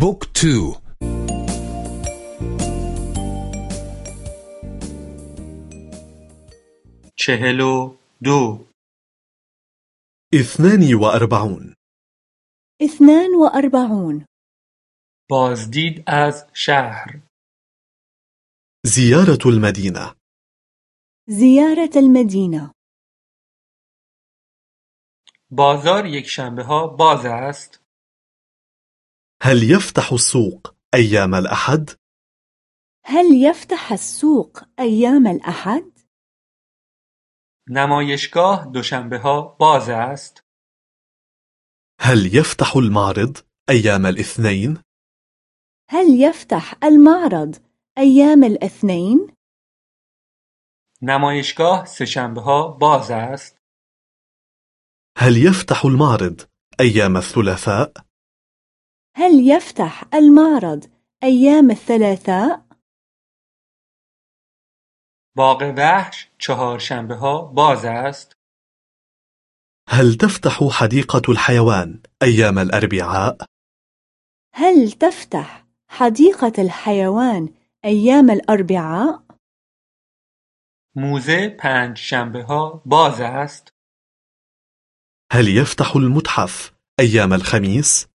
Book two. چهل و دو. اثنان وأربعون. اثنان وأربعون. بازدید از شهر. زيارة المدينة. زيارة المدينة. بازار یک شنبه ها باز است. هل يفتح السوق أيام الأحد؟ هل يفتح السوق أيام الأحد؟ نمایشگاه دوشنبه ها باز است هل يفتح المعرض أيام الاثنين؟ هل يفتح المعرض أيام الاثنين؟ نمایشگاه سه شنبه ها باز است هل يفتح المعرض أيام الثلاثاء؟ هل يفتح المعرض أيام الثلاثاء؟ باغ وحش چهارشنبه ها باز است هل تفتح حديقة الحيوان أيام الأربعاء؟ هل تفتح حديقة الحيوان أيام الأربعاء؟ موزه پنج شنبه ها باز است هل يفتح المتحف أيام الخميس؟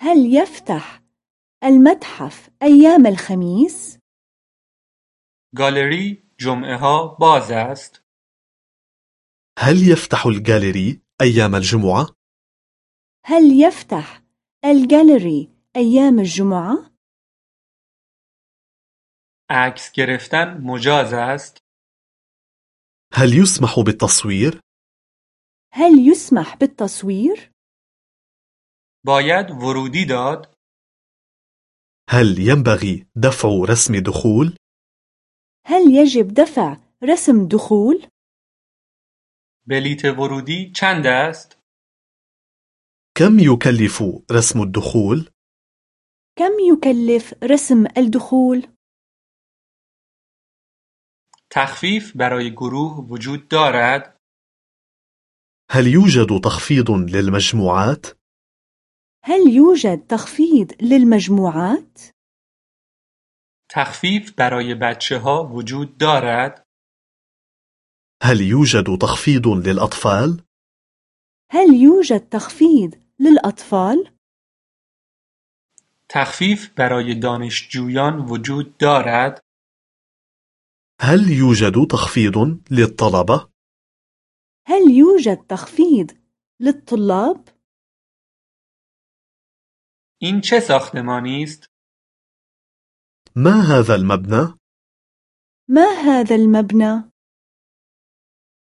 هل يفتح المتحف أيام الخميس؟ گالری جمعه ها باز است هل يفتح الجاليري أيام الجمعة؟ هل يفتح الجاليري أيام الجمعة؟ عکس گرفتن مجاز است هل يسمح بالتصوير؟ هل يسمح بالتصوير؟ باید ورودی داد هل ينبغي دفع رسم دخول؟ هل يجب دفع رسم دخول؟ بلیت ورودی چند است كم يكلف رسم الدخول؟ كم يكلف رسم الدخول؟ تخفیف برای گروه وجود دارد هل يوجد تخفيض للمجموعات؟ هل يوجد تخفيض للمجموعات؟ تخفیف برای بچه ها وجود دارد هل يوجد تخفيض للأطفال؟ هل يوجد تخفيض للأطفال؟ تخفیف برای دانشجویان وجود دارد هل يوجد تخفيض للطلبة؟ هل يوجد تخفيض للطلاب؟ این چه ساختمانی است ما هذا المبنى؟ ما هذا المبنى؟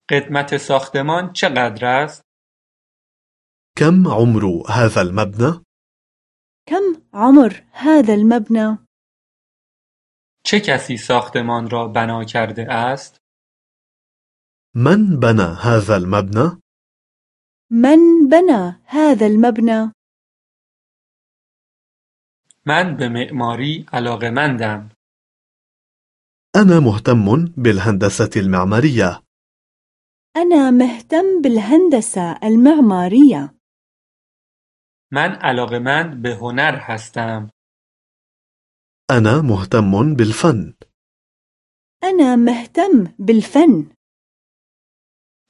قدمت ساختمان چقدر است كم عمر هذا المبنى؟ كم عمر هذا المبنى؟ چه کسی ساختمان را بنا کرده است من بنى هذا المبنى؟ من بنى هذا المبنى؟ من به معماری علاقمندم أنا مهتم بالهندسة المعمارية. أنا مهتم بالهندسة المعمارية. من علاقمند به هنر هستم. أنا مهتم بالفن. أنا مهتم بالفن.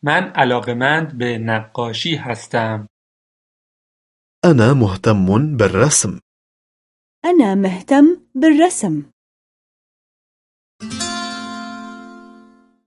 من علاقمند به نقاشی هستم. أنا مهتم بالرسم. أنا مهتم بالرسم.